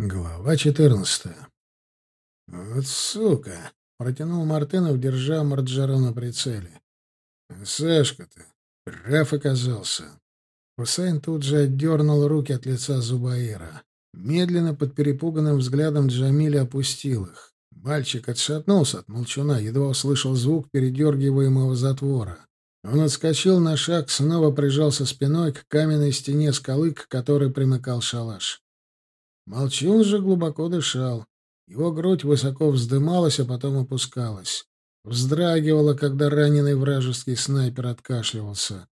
Глава четырнадцатая. «Вот сука!» — протянул Мартынов, держа Марджара на прицеле. «Сашка-то прав оказался». Хусейн тут же отдернул руки от лица Зубаира. Медленно, под перепуганным взглядом Джамиля опустил их. Мальчик отшатнулся от молчуна, едва услышал звук передергиваемого затвора. Он отскочил на шаг, снова прижался спиной к каменной стене скалы, к которой примыкал шалаш. Молчун же глубоко дышал. Его грудь высоко вздымалась, а потом опускалась. Вздрагивала, когда раненый вражеский снайпер откашливался.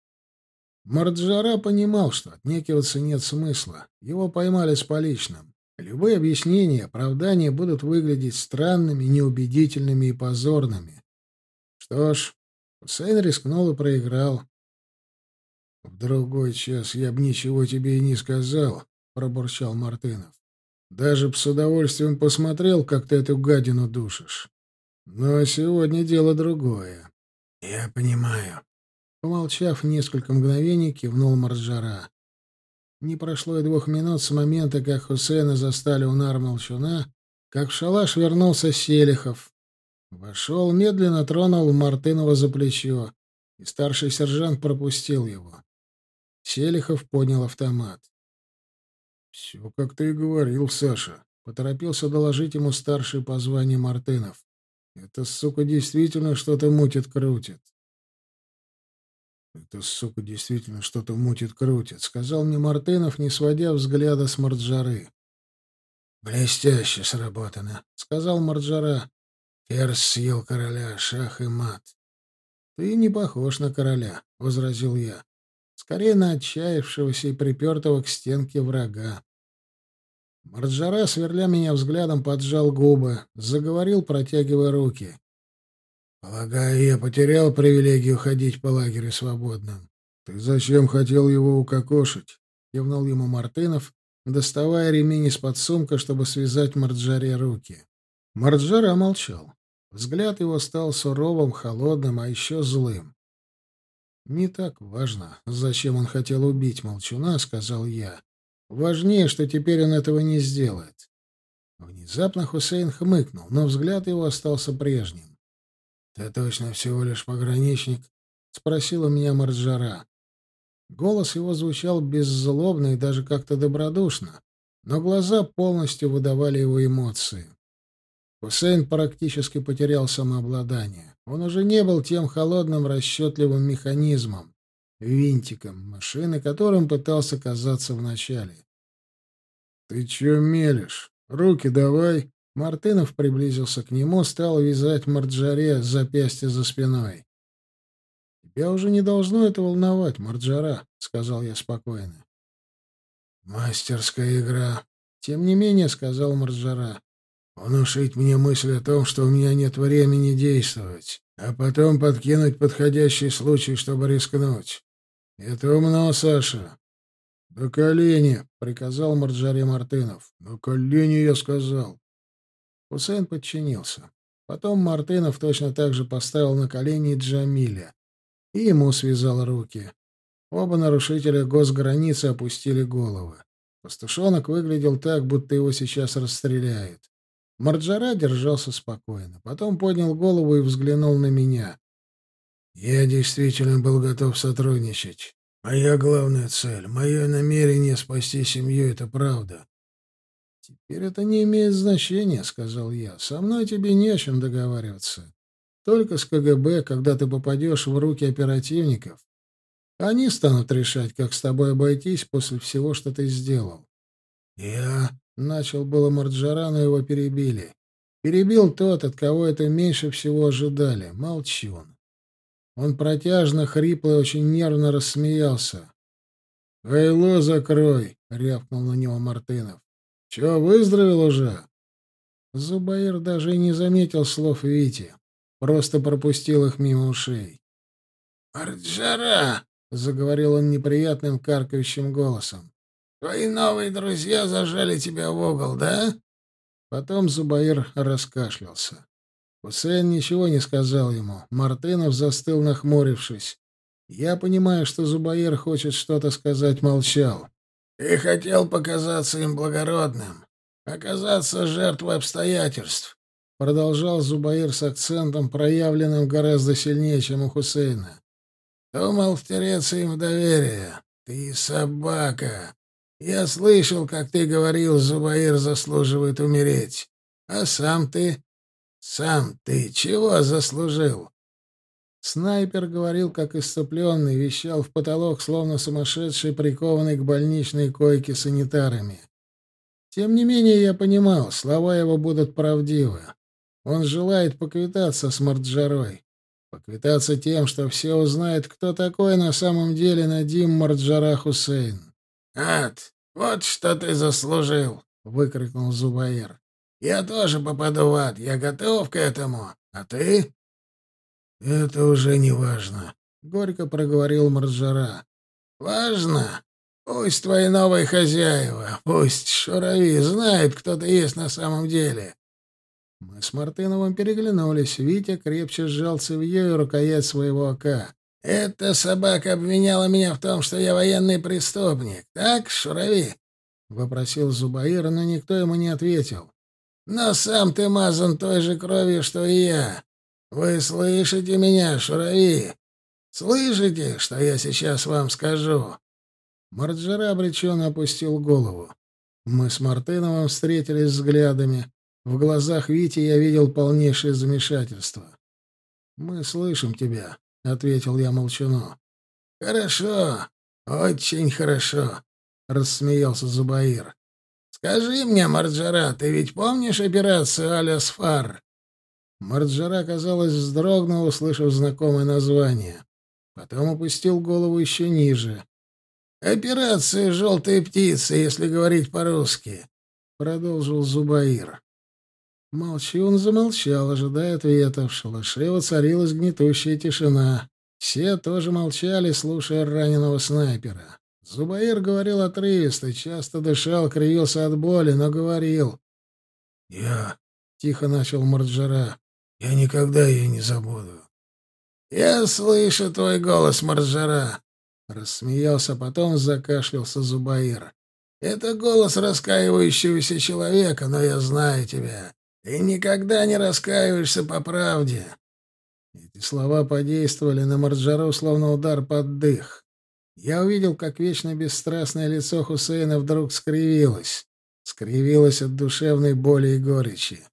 Марджара понимал, что отнекиваться нет смысла. Его поймали с поличным. Любые объяснения, оправдания будут выглядеть странными, неубедительными и позорными. Что ж, Хусейн рискнул и проиграл. «В другой час я бы ничего тебе и не сказал», — пробурчал Мартынов. Даже б с удовольствием посмотрел, как ты эту гадину душишь. Но сегодня дело другое. — Я понимаю. Помолчав несколько мгновений, кивнул Марджара. Не прошло и двух минут с момента, как Хусейна застали у нар молчуна, как в шалаш вернулся Селихов. Вошел, медленно тронул Мартынова за плечо, и старший сержант пропустил его. Селихов поднял автомат. «Все, как ты и говорил, Саша», — поторопился доложить ему старший по званию Мартынов. «Это, сука, действительно что-то мутит-крутит». «Это, сука, действительно что-то мутит-крутит», — сказал мне Мартынов, не сводя взгляда с Марджары. «Блестяще сработано», — сказал Марджара. «Ферзь съел короля, шах и мат». «Ты не похож на короля», — возразил я. «Скорее на отчаявшегося и припертого к стенке врага». Марджара, сверля меня взглядом, поджал губы, заговорил, протягивая руки. «Полагаю, я потерял привилегию ходить по лагерю свободным. Ты зачем хотел его укокошить?» — кивнул ему Мартынов, доставая ремень из-под сумка, чтобы связать Марджаре руки. Марджара молчал. Взгляд его стал суровым, холодным, а еще злым. «Не так важно, зачем он хотел убить молчуна», — сказал я. Важнее, что теперь он этого не сделает. Внезапно Хусейн хмыкнул, но взгляд его остался прежним. — Ты точно всего лишь пограничник? — спросила меня Марджара. Голос его звучал беззлобно и даже как-то добродушно, но глаза полностью выдавали его эмоции. Хусейн практически потерял самообладание. Он уже не был тем холодным, расчетливым механизмом, винтиком машины, которым пытался казаться вначале. «Ты чё мелешь? Руки давай!» Мартынов приблизился к нему, стал вязать Марджаре запястье за спиной. «Тебя уже не должно это волновать, Марджара», — сказал я спокойно. «Мастерская игра», — тем не менее сказал Марджара. «Внушить мне мысль о том, что у меня нет времени действовать, а потом подкинуть подходящий случай, чтобы рискнуть. Это умно, Саша. «На колени!» — приказал Марджаре Мартынов. «На колени, я сказал!» Хусейн подчинился. Потом Мартынов точно так же поставил на колени Джамиля. И ему связал руки. Оба нарушителя госграницы опустили головы. Пастушонок выглядел так, будто его сейчас расстреляют. Марджара держался спокойно. Потом поднял голову и взглянул на меня. «Я действительно был готов сотрудничать. Моя главная цель, мое намерение спасти семью — это правда. «Теперь это не имеет значения», — сказал я. «Со мной тебе не о чем договариваться. Только с КГБ, когда ты попадешь в руки оперативников. Они станут решать, как с тобой обойтись после всего, что ты сделал». «Я...» — начал было Марджара, но его перебили. Перебил тот, от кого это меньше всего ожидали. Молчун. Он протяжно, хрипло и очень нервно рассмеялся. «Хайло закрой!» — рявкнул на него Мартынов. «Чё, выздоровел уже?» Зубаир даже и не заметил слов Вити, просто пропустил их мимо ушей. «Арджара!» — заговорил он неприятным каркающим голосом. «Твои новые друзья зажали тебя в угол, да?» Потом Зубаир раскашлялся. Хусейн ничего не сказал ему. Мартынов застыл, нахмурившись. Я понимаю, что Зубаир хочет что-то сказать, молчал. «Ты хотел показаться им благородным. оказаться жертвой обстоятельств, продолжал Зубаир с акцентом, проявленным гораздо сильнее, чем у Хусейна. Думал втереться им в доверие. Ты собака. Я слышал, как ты говорил, Зубаир заслуживает умереть. А сам ты? Сам ты чего заслужил? Снайпер говорил, как иступленный, вещал в потолок, словно сумасшедший, прикованный к больничной койке санитарами. Тем не менее, я понимал, слова его будут правдивы. Он желает поквитаться с Марджарой. Поквитаться тем, что все узнают, кто такой на самом деле Надим Марджара Хусейн. «Ад, вот что ты заслужил!» — выкрикнул Зубаир. «Я тоже попаду в ад, я готов к этому. А ты?» «Это уже не важно», — горько проговорил Марджара. «Важно? Пусть твои новые хозяева, пусть Шурави знает, кто ты есть на самом деле». Мы с Мартыновым переглянулись. Витя крепче сжал цевьё и рукоять своего ока. «Эта собака обвиняла меня в том, что я военный преступник. Так, Шурави?» — вопросил Зубаир, но никто ему не ответил. «Но сам ты мазан той же кровью, что и я. Вы слышите меня, Шурави? Слышите, что я сейчас вам скажу?» Марджера обреченно опустил голову. Мы с Мартыновым встретились взглядами. В глазах Вити я видел полнейшее замешательство. «Мы слышим тебя», — ответил я молчану. «Хорошо, очень хорошо», — рассмеялся Зубаир. «Скажи мне, Марджара, ты ведь помнишь операцию «Алясфар»?» Марджара, казалось, вздрогнул, услышав знакомое название. Потом опустил голову еще ниже. «Операция «Желтая птица», если говорить по-русски», — продолжил Зубаир. Молчун замолчал, ожидая ответа. В шалаше воцарилась гнетущая тишина. Все тоже молчали, слушая раненого снайпера. Зубаир говорил отрывисто, часто дышал, кривился от боли, но говорил. «Я...» — тихо начал Марджара. Я никогда ее не забуду. «Я слышу твой голос, Маржара!» — рассмеялся, потом закашлялся Зубаир. «Это голос раскаивающегося человека, но я знаю тебя. Ты никогда не раскаиваешься по правде». Эти слова подействовали на Марджару, словно удар под дых. Я увидел, как вечно бесстрастное лицо Хусейна вдруг скривилось. Скривилось от душевной боли и горечи.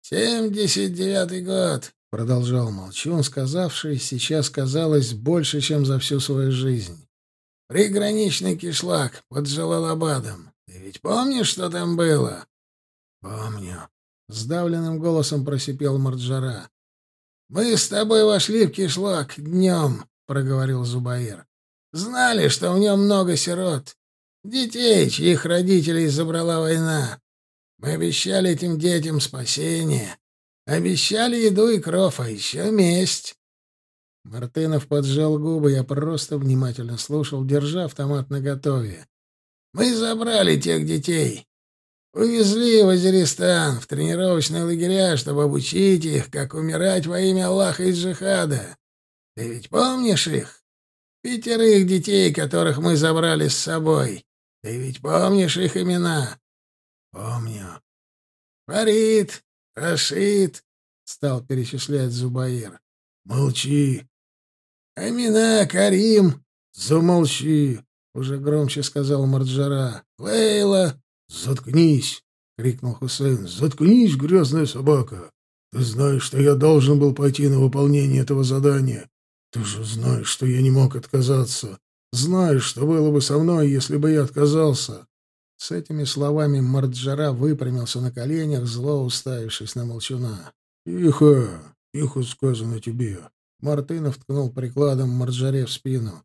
«Семьдесят девятый год», — продолжал Молчун, сказавший, сейчас казалось больше, чем за всю свою жизнь. «Приграничный кишлак под Джалалабадом. Ты ведь помнишь, что там было?» «Помню», — сдавленным голосом просипел Марджара. «Мы с тобой вошли в кишлак днем», — проговорил Зубаир. «Знали, что в нем много сирот, детей, чьих родителей забрала война. Мы обещали этим детям спасение. Обещали еду и кров, а еще месть. Мартынов поджал губы, я просто внимательно слушал, держа автомат наготове. Мы забрали тех детей. Увезли в Азеристан, в тренировочные лагеря, чтобы обучить их, как умирать во имя Аллаха и джихада. Ты ведь помнишь их? Пятерых детей, которых мы забрали с собой. Ты ведь помнишь их имена? Помню. Фарид, Рашид, стал перечислять Зубаир. Молчи. Амина, Карим, замолчи, уже громче сказал Марджара. Лейла, заткнись, крикнул Хусейн. Заткнись, грязная собака. Ты знаешь, что я должен был пойти на выполнение этого задания. Ты же знаешь, что я не мог отказаться. Знаешь, что было бы со мной, если бы я отказался. С этими словами Марджара выпрямился на коленях, зло уставившись на молчуна. «Тихо! Тихо сказано тебе!» Мартынов ткнул прикладом Марджаре в спину.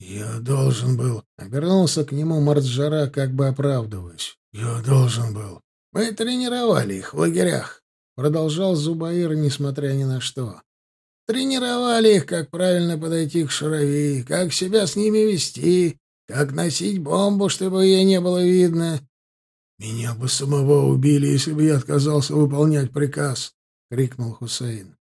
«Я должен был...» Обернулся к нему Марджара, как бы оправдываясь. «Я должен был...» «Мы тренировали их в лагерях», — продолжал Зубаир, несмотря ни на что. «Тренировали их, как правильно подойти к шарови, как себя с ними вести, как носить бомбу, чтобы ее не было видно? Меня бы самого убили, если бы я отказался выполнять приказ, крикнул Хусейн.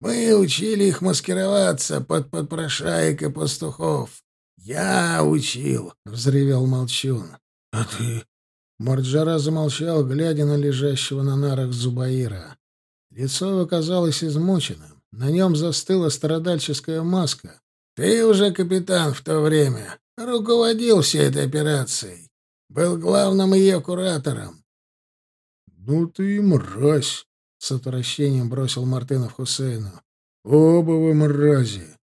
Мы учили их маскироваться под подпрошаек и пастухов. Я учил, взревел Молчун. А ты? Марджара замолчал, глядя на лежащего на нарах Зубаира. Лицо его казалось измученным. На нем застыла страдальческая маска. «Ты уже капитан в то время. Руководил всей этой операцией. Был главным ее куратором». «Ну ты и мразь!» — с отвращением бросил Мартынов Хусейну. «Оба вы мрази!»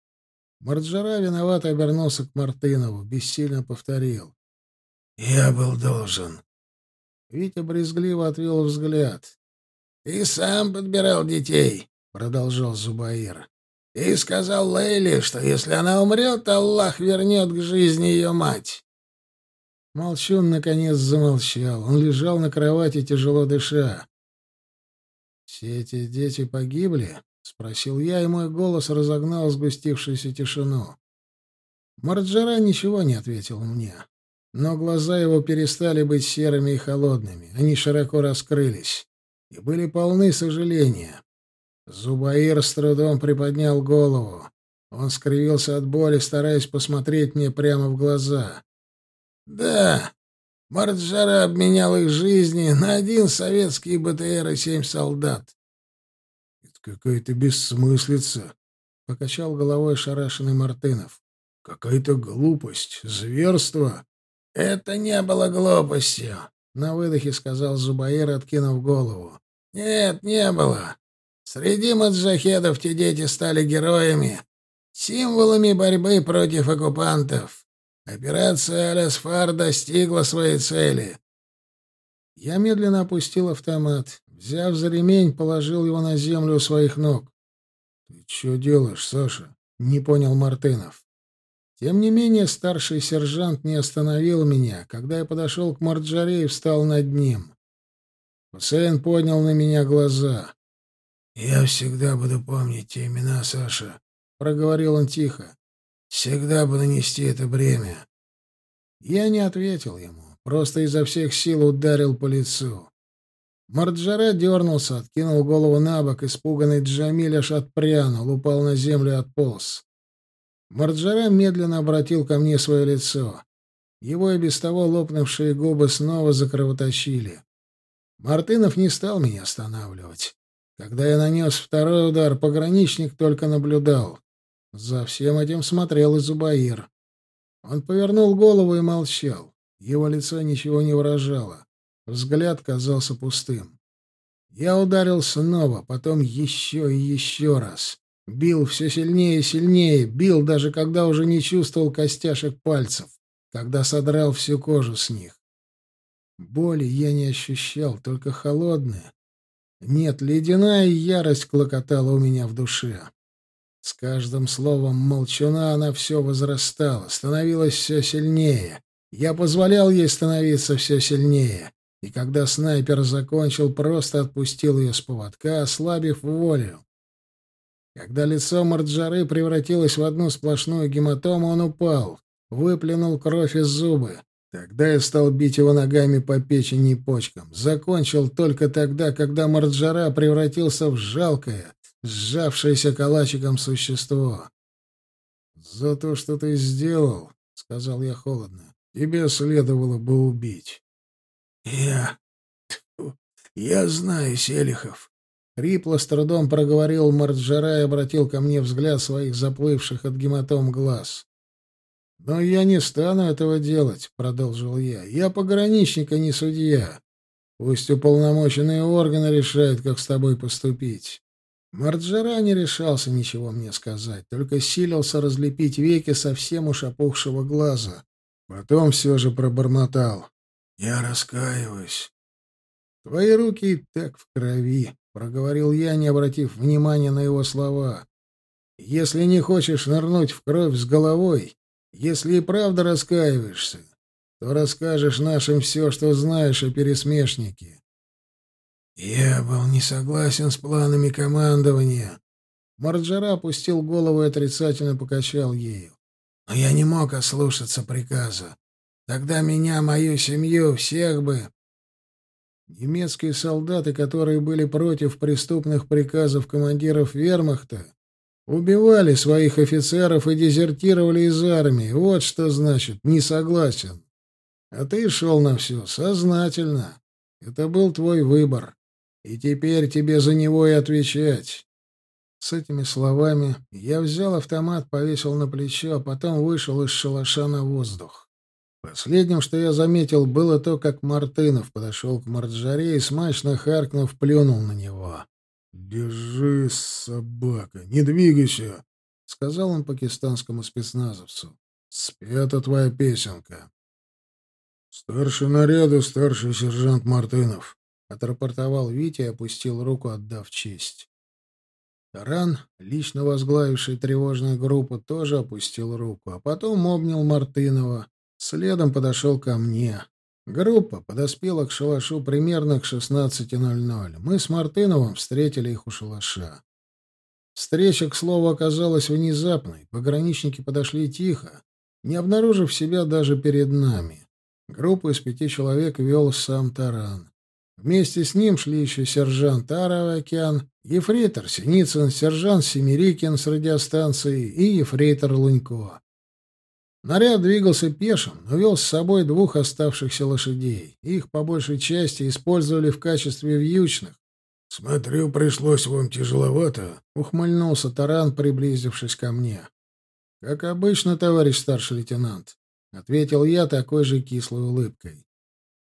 Марджара виновато обернулся к Мартынову, бессильно повторил. «Я был должен». Витя брезгливо отвел взгляд. «Ты сам подбирал детей», — продолжал Зубаир. «И сказал Лейле, что если она умрет, Аллах вернет к жизни ее мать». Молчун наконец замолчал. Он лежал на кровати, тяжело дыша. «Все эти дети погибли?» — спросил я, и мой голос разогнал сгустившуюся тишину. Марджара ничего не ответил мне, но глаза его перестали быть серыми и холодными. Они широко раскрылись и были полны сожаления. Зубаир с трудом приподнял голову. Он скривился от боли, стараясь посмотреть мне прямо в глаза. «Да, Марджара обменял их жизни на один советский БТР и семь солдат». «Это какая-то бессмыслица», — покачал головой шарашенный Мартынов. «Какая-то глупость, зверство». «Это не было глупостью», — на выдохе сказал Зубаир, откинув голову. «Нет, не было. Среди маджахедов те дети стали героями, символами борьбы против оккупантов. Операция «Алясфар» достигла своей цели». Я медленно опустил автомат. Взяв за ремень, положил его на землю у своих ног. «Ты что делаешь, Саша?» — не понял Мартынов. Тем не менее, старший сержант не остановил меня, когда я подошел к Марджаре и встал над ним. Хусейн поднял на меня глаза. «Я всегда буду помнить те имена, Саша», — проговорил он тихо. «Всегда буду нести это бремя». Я не ответил ему, просто изо всех сил ударил по лицу. Марджара дернулся, откинул голову на бок, испуганный Джамиль аж отпрянул, упал на землю и отполз. Марджара медленно обратил ко мне свое лицо. Его и без того лопнувшие губы снова закровоточили. Мартынов не стал меня останавливать. Когда я нанес второй удар, пограничник только наблюдал. За всем этим смотрел и Зубаир. Он повернул голову и молчал. Его лицо ничего не выражало. Взгляд казался пустым. Я ударил снова, потом еще и еще раз. Бил все сильнее и сильнее, бил даже когда уже не чувствовал костяшек пальцев, когда содрал всю кожу с них. Боли я не ощущал, только холодная. Нет, ледяная ярость клокотала у меня в душе. С каждым словом молчуна она все возрастала, становилась все сильнее. Я позволял ей становиться все сильнее. И когда снайпер закончил, просто отпустил ее с поводка, ослабив волю. Когда лицо Марджары превратилось в одну сплошную гематому, он упал, выплюнул кровь из зубы. Тогда я стал бить его ногами по печени и почкам. Закончил только тогда, когда Марджара превратился в жалкое, сжавшееся калачиком существо. «За то, что ты сделал, — сказал я холодно, — тебе следовало бы убить». «Я... я знаю, Селихов». Хрипло с трудом проговорил Марджара и обратил ко мне взгляд своих заплывших от гематом глаз. «Но я не стану этого делать», — продолжил я. «Я пограничник, а не судья. Пусть уполномоченные органы решают, как с тобой поступить». Марджара не решался ничего мне сказать, только силился разлепить веки совсем уж опухшего глаза. Потом все же пробормотал. «Я раскаиваюсь». «Твои руки и так в крови», — проговорил я, не обратив внимания на его слова. «Если не хочешь нырнуть в кровь с головой, если и правда раскаиваешься, то расскажешь нашим все, что знаешь о пересмешнике. Я был не согласен с планами командования. Марджара опустил голову и отрицательно покачал ею. Но я не мог ослушаться приказа. Тогда меня, мою семью, всех бы... Немецкие солдаты, которые были против преступных приказов командиров вермахта, Убивали своих офицеров и дезертировали из армии. Вот что значит «не согласен». А ты шел на все сознательно. Это был твой выбор. И теперь тебе за него и отвечать. С этими словами я взял автомат, повесил на плечо, а потом вышел из шалаша на воздух. Последним, что я заметил, было то, как Мартынов подошел к Марджаре и, смачно харкнув, плюнул на него. «Держись, собака, не двигайся!» — сказал он пакистанскому спецназовцу. «Спета твоя песенка». «Старший наряда, старший сержант Мартынов», — отрапортовал Витя и опустил руку, отдав честь. Таран, лично возглавивший тревожную группу, тоже опустил руку, а потом обнял Мартынова. Следом подошел ко мне. Группа подоспела к шалашу примерно к 16.00. Мы с Мартыновым встретили их у шалаша. Встреча, к слову, оказалась внезапной. Пограничники подошли тихо, не обнаружив себя даже перед нами. Группу из пяти человек вел сам Таран. Вместе с ним шли еще сержант Аравакян, ефрейтор Синицын, сержант Семерикин с радиостанцией и ефрейтор Лунько. Наряд двигался пешим, но вел с собой двух оставшихся лошадей. Их по большей части использовали в качестве вьючных. «Смотрю, пришлось вам тяжеловато», — ухмыльнулся Таран, приблизившись ко мне. «Как обычно, товарищ старший лейтенант», — ответил я такой же кислой улыбкой.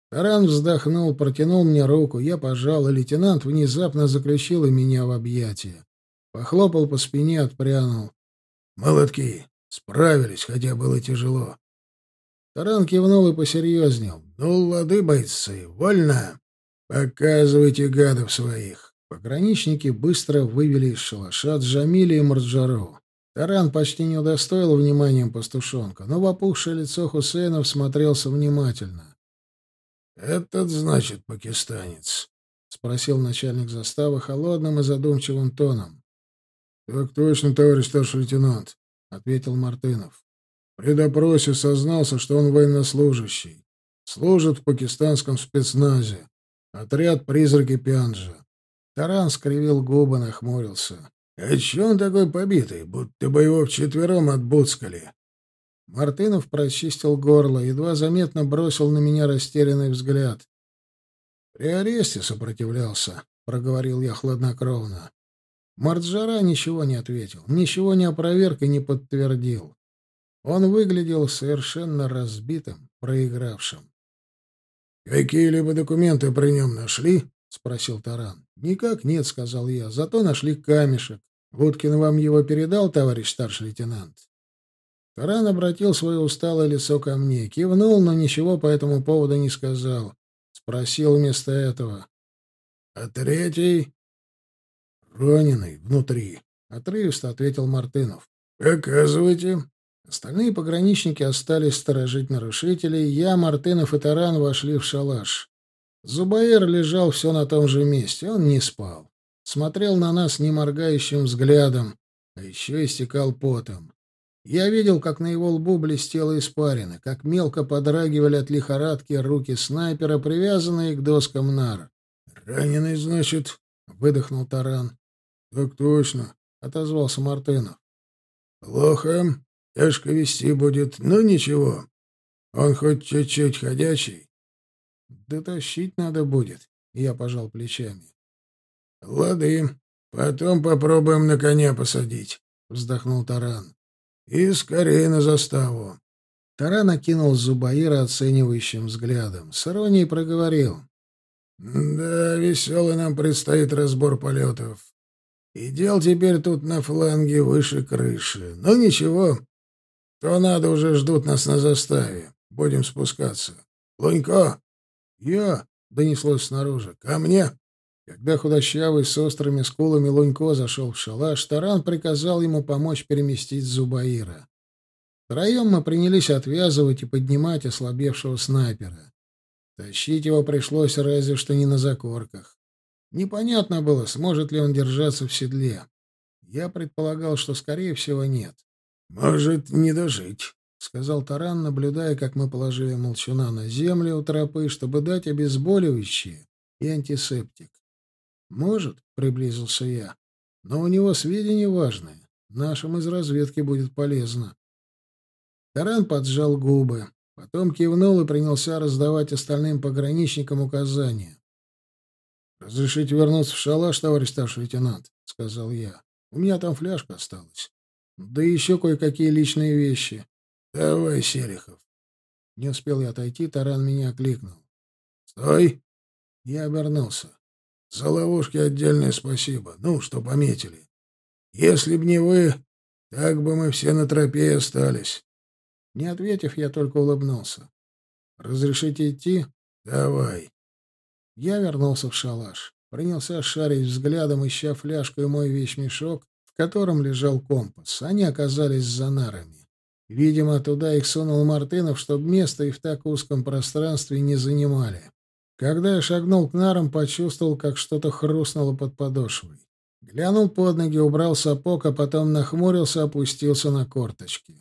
Таран вздохнул, протянул мне руку, я пожал, и лейтенант внезапно заключил меня в объятия. Похлопал по спине, отпрянул. «Молодки! Справились, хотя было тяжело». Таран кивнул и посерьезнел. «Ну, лады, бойцы, вольно! Показывайте гадов своих!» Пограничники быстро вывели из шалаша Джамили и Марджару. Таран почти не удостоил вниманием пастушонка, но в опухшее лицо Хусейнов смотрелся внимательно. «Этот, значит, пакистанец?» — спросил начальник заставы холодным и задумчивым тоном. «Так точно, товарищ старший лейтенант», — ответил Мартынов. При допросе сознался, что он военнослужащий. Служит в пакистанском спецназе. Отряд «Призраки Пянджа». Таран скривил губы, нахмурился. «А че он такой побитый, будто бы его вчетвером отбуцкали?» Мартынов прочистил горло, едва заметно бросил на меня растерянный взгляд. «При аресте сопротивлялся», — проговорил я хладнокровно. Марджара ничего не ответил, ничего не опроверг и не подтвердил. Он выглядел совершенно разбитым, проигравшим. «Какие-либо документы при нем нашли?» — спросил Таран. «Никак нет», — сказал я. «Зато нашли камешек. Луткин вам его передал, товарищ старший лейтенант?» Таран обратил свое усталое лицо ко мне, кивнул, но ничего по этому поводу не сказал. Спросил вместо этого. «А третий?» «Раненый, внутри», — отрывисто ответил Мартынов. «Показывайте». Остальные пограничники остались сторожить нарушителей. Я, Мартынов и Таран вошли в шалаш. Зубаир лежал все на том же месте. Он не спал. Смотрел на нас неморгающим взглядом, а еще истекал потом. Я видел, как на его лбу блестела испарина, как мелко подрагивали от лихорадки руки снайпера, привязанные к доскам нар. «Раненый, значит?» — выдохнул Таран. «Так точно», — отозвался Мартынов. «Плохо. Тяжко вести будет, но ничего. Он хоть чуть-чуть ходячий». «Дотащить надо будет», — я пожал плечами. «Лады. Потом попробуем на коня посадить», — вздохнул Таран. И скорее на заставу. Таран окинул Зубаира оценивающим взглядом. С иронией проговорил. «Да, веселый нам предстоит разбор полетов. И дел теперь тут на фланге выше крыши. Но ничего. То надо уже ждут нас на заставе. Будем спускаться. Лунько!» «Я!» — донеслось снаружи. «Ко мне!» Когда худощавый с острыми скулами Лунько зашел в шалаш, Таран приказал ему помочь переместить Зубаира. Втроем мы принялись отвязывать и поднимать ослабевшего снайпера. Тащить его пришлось разве что не на закорках. Непонятно было, сможет ли он держаться в седле. Я предполагал, что, скорее всего, нет. «Может, не дожить», — сказал Таран, наблюдая, как мы положили молчуна на землю у тропы, чтобы дать обезболивающее и антисептик. «Может», — приблизился я, — «но у него сведения важные. Нашим из разведки будет полезно». Таран поджал губы. Потом кивнул и принялся раздавать остальным пограничникам указания. «Разрешите вернуться в шалаш, товарищ старший лейтенант», — сказал я. «У меня там фляжка осталась. Да еще кое-какие личные вещи». «Давай, Серехов». Не успел я отойти, Таран меня окликнул. «Стой!» Я обернулся. «За ловушки отдельное спасибо. Ну, что пометили. Если б не вы, так бы мы все на тропе остались». Не ответив, я только улыбнулся. «Разрешите идти?» «Давай». Я вернулся в шалаш. Принялся шарить взглядом, ища фляжку и мой вещмешок, в котором лежал компас. Они оказались за нарами. Видимо, туда их сунул Мартынов, чтобы место и в так узком пространстве не занимали. Когда я шагнул к нарам, почувствовал, как что-то хрустнуло под подошвой. Глянул под ноги, убрал сапог, а потом нахмурился, опустился на корточки.